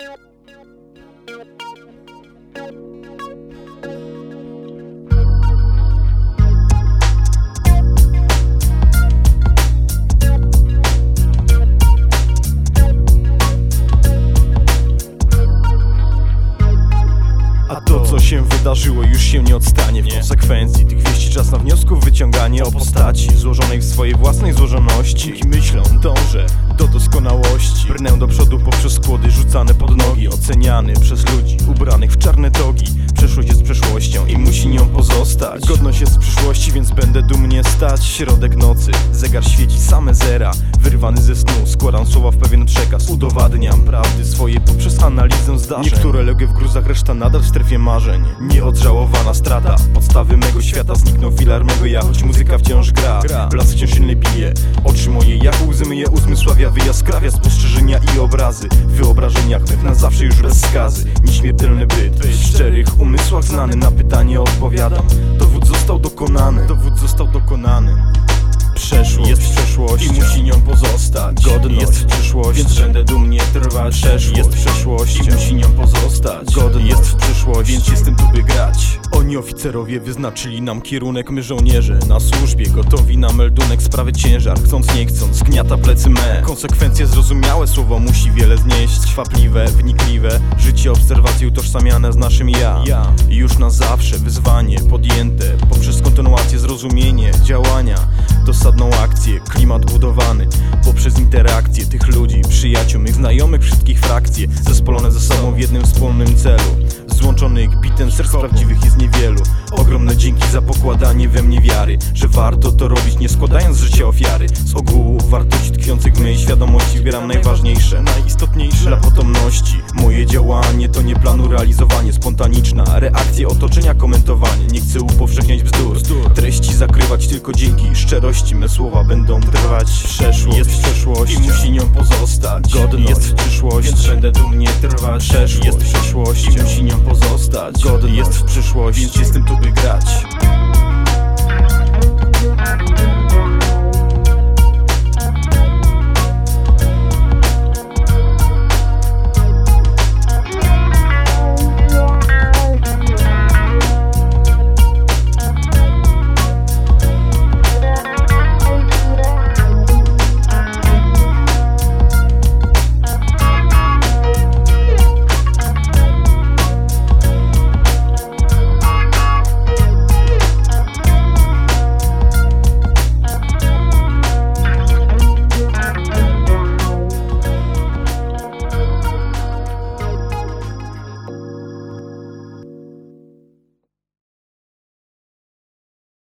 A to co się wydarzyło już się nie odstanie. W konsekwencji tych wieści czas na wniosków wyciąganie O postaci złożonej w swojej własnej złożoności. I myślą dążę do Oceniany przez ludzi ubranych w czarne togi Przeszłość jest przeszłością i musi nią pozostać. Godność jest z przyszłości, więc będę dumnie stać. Środek nocy, zegar świeci same zera. Wyrwany ze snu, składam słowa w pewien przekaz Udowadniam prawdy swoje poprzez analizę zdarzeń. Niektóre legie w gruzach, reszta nadal w strefie marzeń. Nieodżałowana strata. Podstawy mego świata zniknął filar mego ja Choć muzyka wciąż gra, blask wciąż silny bije. Oczy moje jak łzy myje, uzmysławia wyjaskrawia Spostrzeżenia i obrazy. Wyobrażeniach mych na zawsze już bez skazy. Nieśmiertelny byt, w szczerych umysłach znany. Na pytanie odpowiadam. Dowód został dokonany. Dowód został dokonany i musi nią pozostać. Godność. Jest w przyszłości, więc będę dumnie trwać Przeszłość. jest przeszłością i musi nią pozostać. Godność. Jest w przyszłości, więc jestem tu by grać. Oni oficerowie wyznaczyli nam kierunek. My żołnierze na służbie, gotowi na meldunek. Sprawy ciężar, chcąc nie chcąc, gniata plecy me. Konsekwencje zrozumiałe, słowo musi wiele znieść. Chwapliwe, wnikliwe, życie obserwacje utożsamiane z naszym ja. Już na zawsze wyzwanie podjęte. Poprzez kontynuację, zrozumienie, działania klimat budowany Poprzez interakcję tych ludzi, przyjaciół, mych znajomych Wszystkich frakcje, zespolone ze sobą w jednym wspólnym celu. Złączonych bitem serc prawdziwych jest niewielu. Ogromne dzięki za pokładanie we mnie wiary Że warto to robić nie składając życia ofiary. Z ogółu wartości tkwiących w mojej świadomości Wybieram najważniejsze, najistotniejsze. Dla potomności Moje działanie to nie planu realizowanie Spontaniczna reakcja otoczenia komentowanie. Nie chcę upowszechniać bzdur. Treści zakrywać tylko dzięki szczerości. Me słowa będą trwać Przeszłość. Jest w przeszłości i musi nią pozostać. Godność. Jest w przyszłości, więc będę dumnie trwać. Przeszłość. Jest w przeszłości i musi nią pozostać. Godność. Jest w przyszłości, więc jestem tu by grać